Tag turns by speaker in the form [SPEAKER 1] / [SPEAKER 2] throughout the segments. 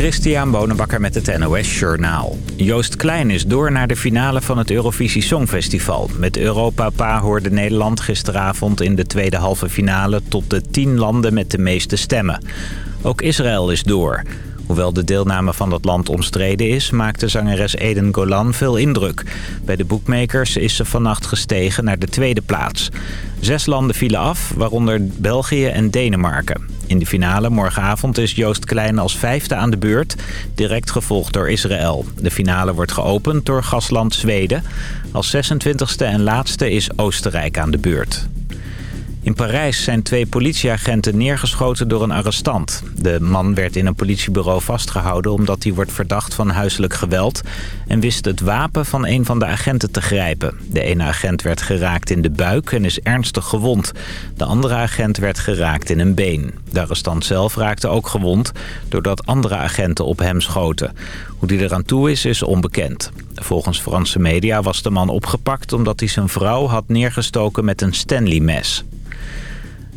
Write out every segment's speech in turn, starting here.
[SPEAKER 1] Christian Bonenbakker met het NOS Journaal. Joost Klein is door naar de finale van het Eurovisie Songfestival. Met Europa Pa hoorde Nederland gisteravond in de tweede halve finale... tot de tien landen met de meeste stemmen. Ook Israël is door. Hoewel de deelname van dat land omstreden is... maakte zangeres Eden Golan veel indruk. Bij de boekmakers is ze vannacht gestegen naar de tweede plaats. Zes landen vielen af, waaronder België en Denemarken. In de finale morgenavond is Joost Klein als vijfde aan de beurt, direct gevolgd door Israël. De finale wordt geopend door gastland Zweden. Als 26e en laatste is Oostenrijk aan de beurt. In Parijs zijn twee politieagenten neergeschoten door een arrestant. De man werd in een politiebureau vastgehouden omdat hij wordt verdacht van huiselijk geweld... en wist het wapen van een van de agenten te grijpen. De ene agent werd geraakt in de buik en is ernstig gewond. De andere agent werd geraakt in een been. De arrestant zelf raakte ook gewond doordat andere agenten op hem schoten. Hoe die eraan toe is, is onbekend. Volgens Franse media was de man opgepakt omdat hij zijn vrouw had neergestoken met een Stanley-mes.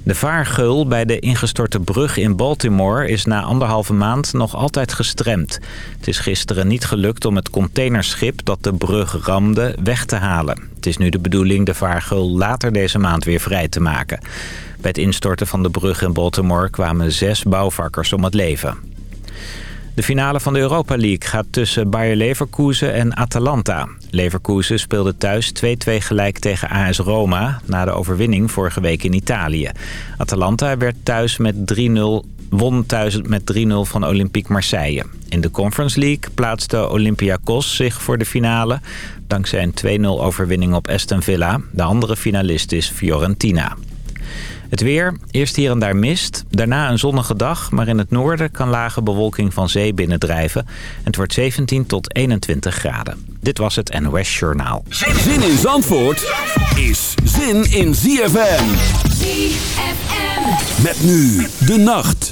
[SPEAKER 1] De vaargeul bij de ingestorte brug in Baltimore is na anderhalve maand nog altijd gestremd. Het is gisteren niet gelukt om het containerschip dat de brug ramde weg te halen. Het is nu de bedoeling de vaargeul later deze maand weer vrij te maken. Bij het instorten van de brug in Baltimore kwamen zes bouwvakkers om het leven. De finale van de Europa League gaat tussen Bayer Leverkusen en Atalanta. Leverkusen speelde thuis 2-2 gelijk tegen AS Roma... na de overwinning vorige week in Italië. Atalanta werd thuis met 3-0 won thuis met 3-0 van Olympique Marseille. In de Conference League plaatste Olympiakos zich voor de finale... dankzij een 2-0 overwinning op Aston Villa. De andere finalist is Fiorentina. Het weer, eerst hier en daar mist, daarna een zonnige dag... maar in het noorden kan lage bewolking van zee binnendrijven. Het wordt 17 tot 21 graden. Dit was het NOS Journaal.
[SPEAKER 2] Zin in Zandvoort is zin in ZFM. ZFM. Met nu de nacht.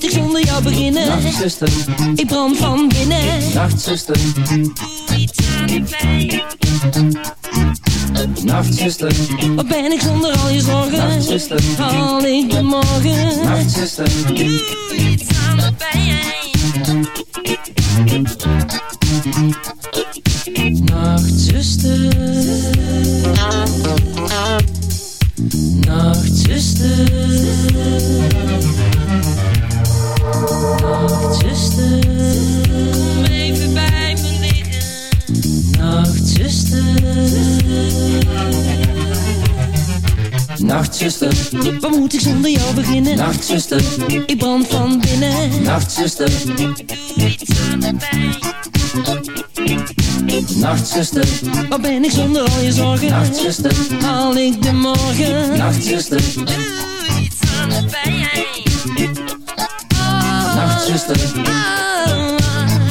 [SPEAKER 3] Moet ik zonder jou beginnen? Nachtzuster, ik brand van binnen. Nachtzuster, doe iets aan de pijn. Nachtzuster, wat ben ik zonder al je zorgen? Nachtzuster, haal ik de morgen? Nachtzuster, doe beginnen? Nachtzuster, ik brand van binnen. Nachtzuster, doe iets aan de pijn. Nachtzuster, waar ben ik zonder al je zorgen? Nachtzuster, haal ik de morgen? Nachtzuster, doe iets aan de pijn. Oh, Nachtzuster, oh,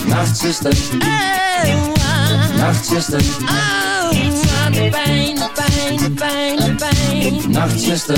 [SPEAKER 3] Nachtzuster, oh, Nachtzuster, oh, iets aan de pijn, de pijn, de pijn, de pijn. Nachtzuster,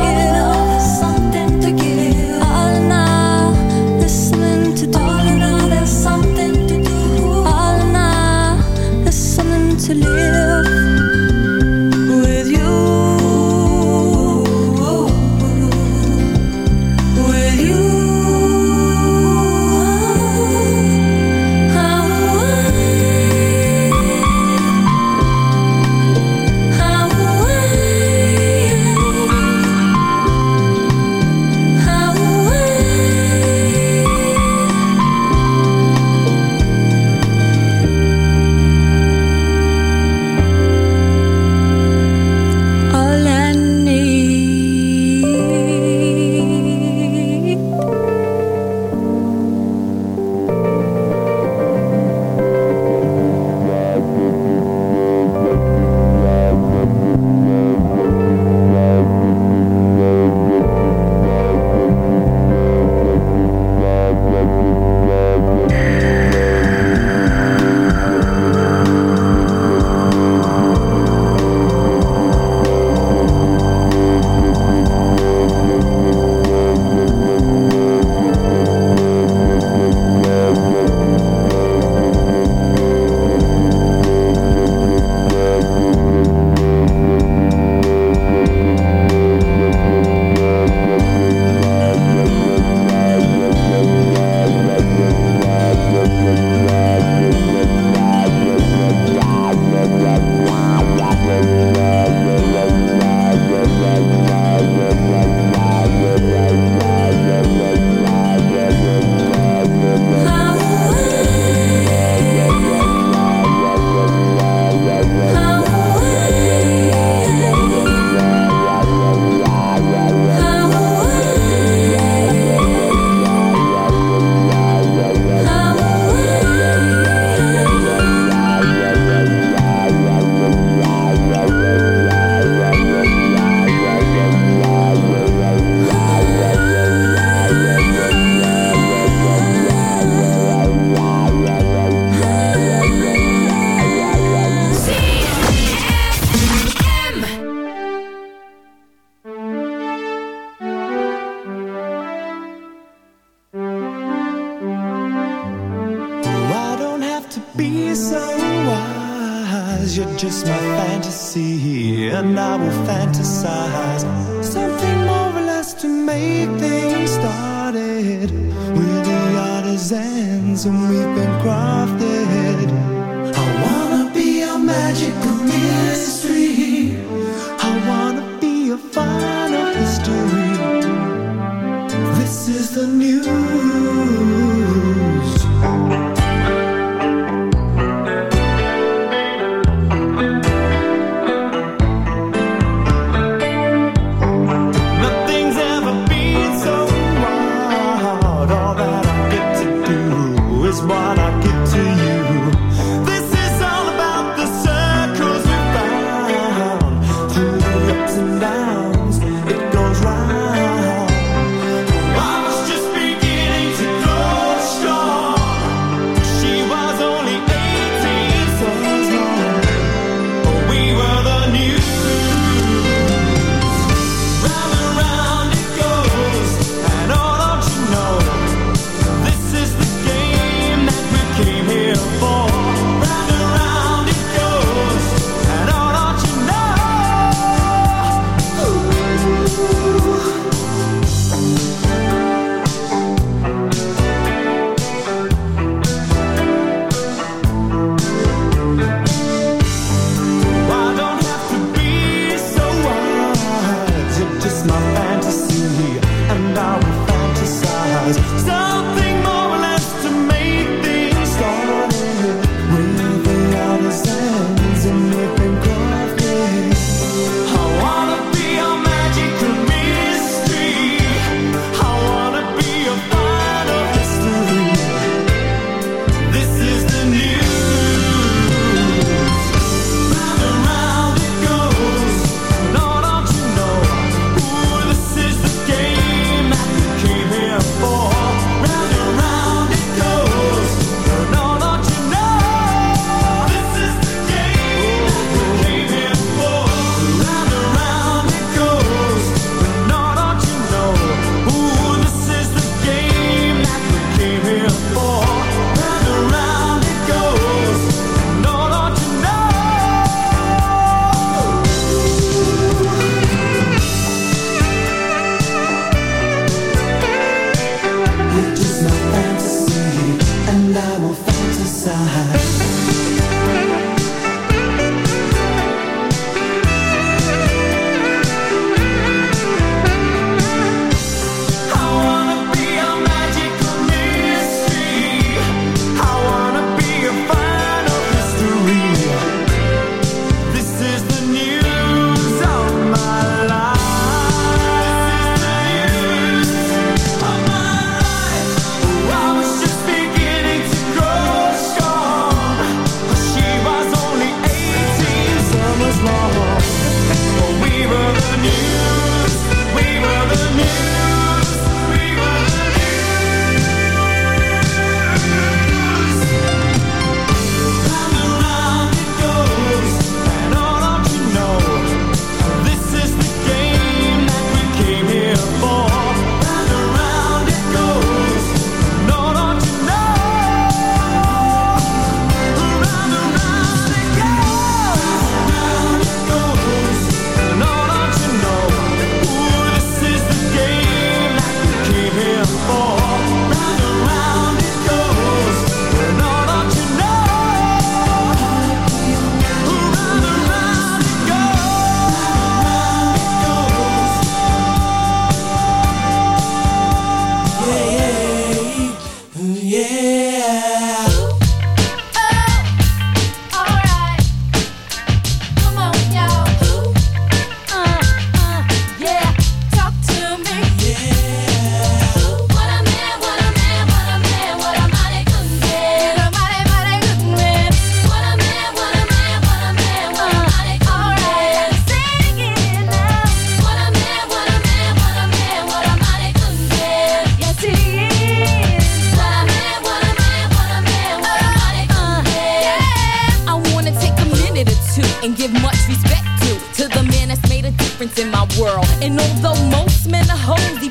[SPEAKER 4] You. all.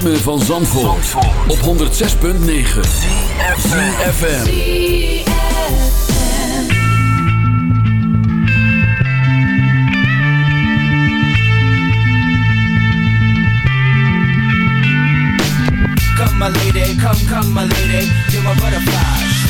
[SPEAKER 2] ritme van Zandvoort, Zandvoort. op 106.9 CFFM
[SPEAKER 5] Come my lady, come, come my lady, you're my butterfly,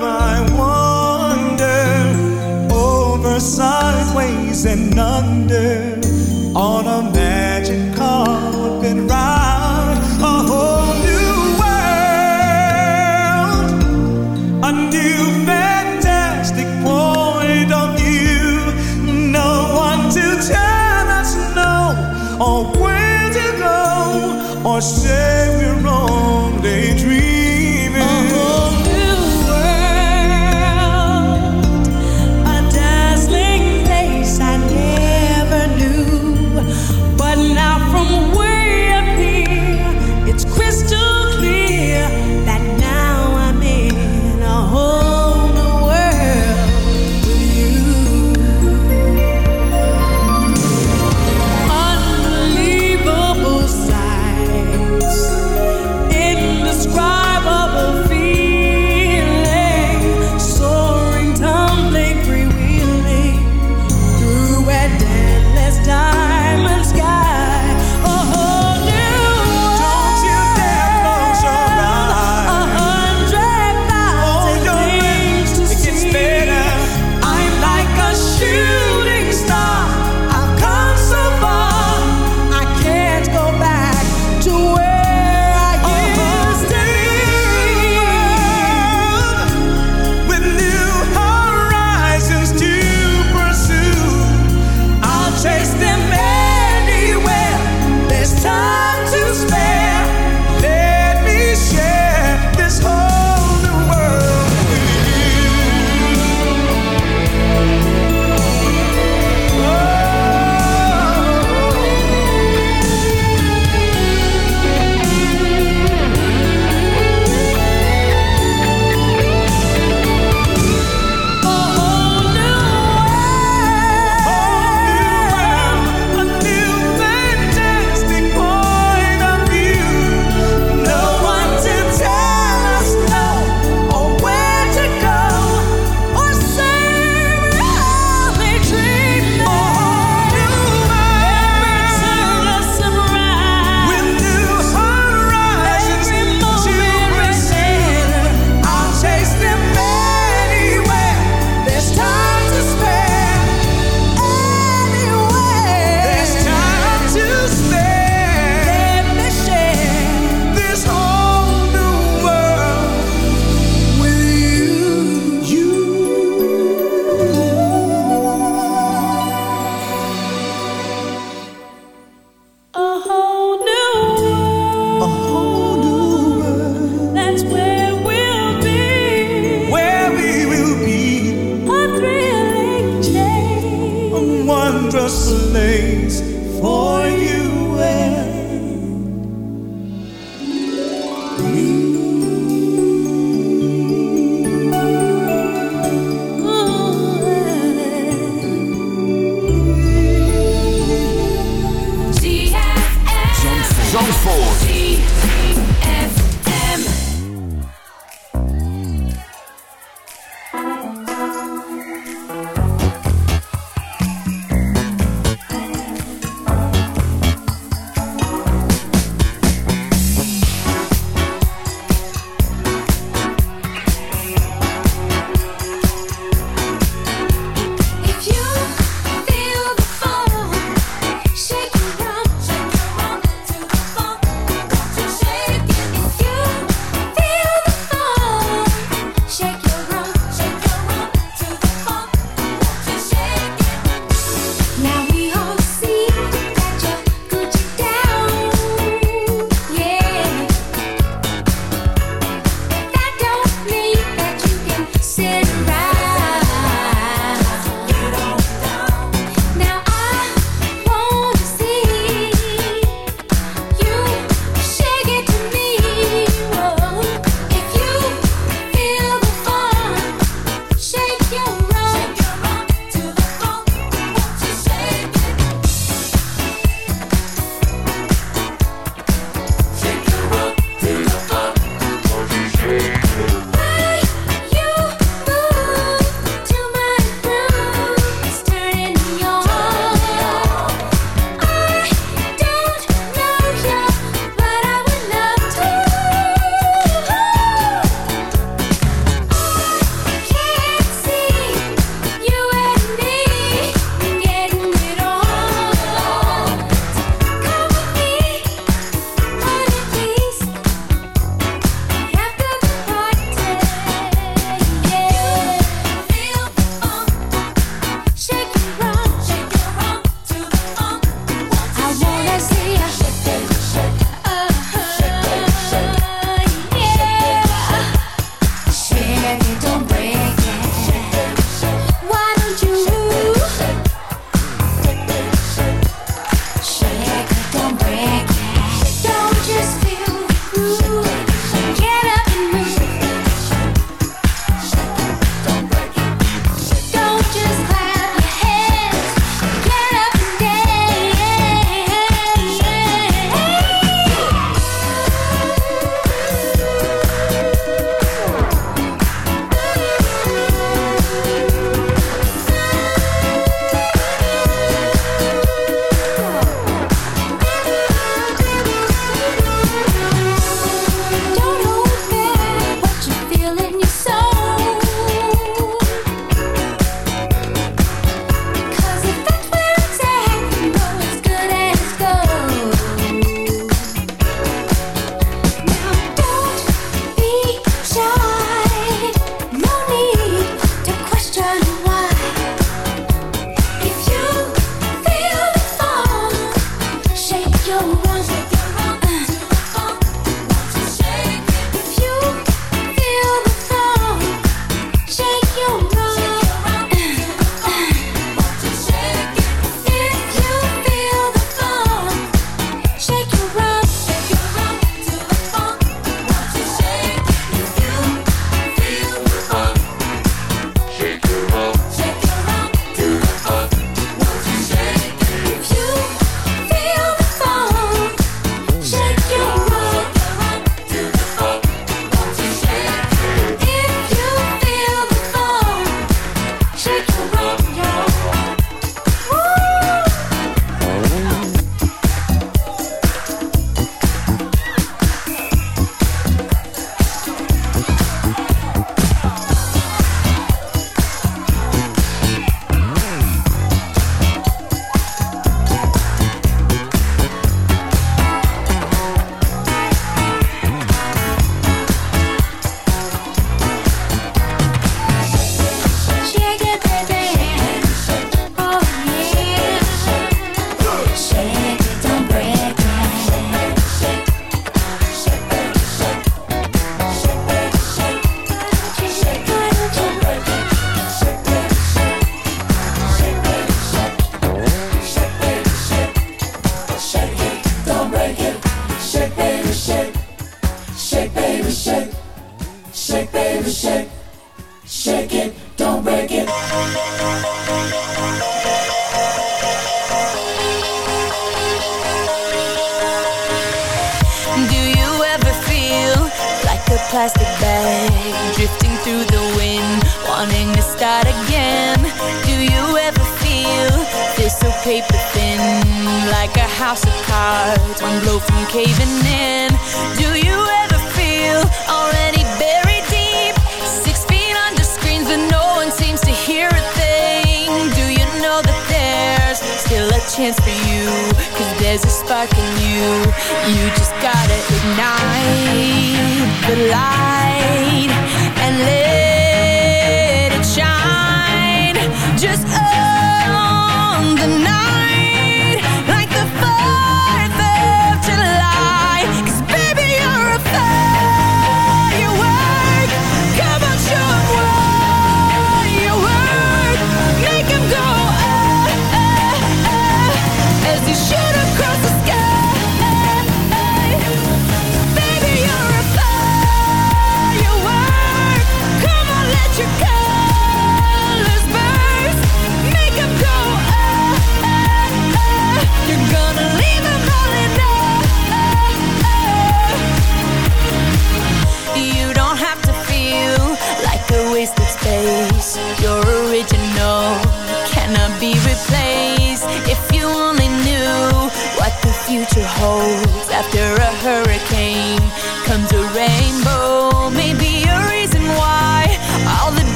[SPEAKER 6] By wonder over sideways and under on a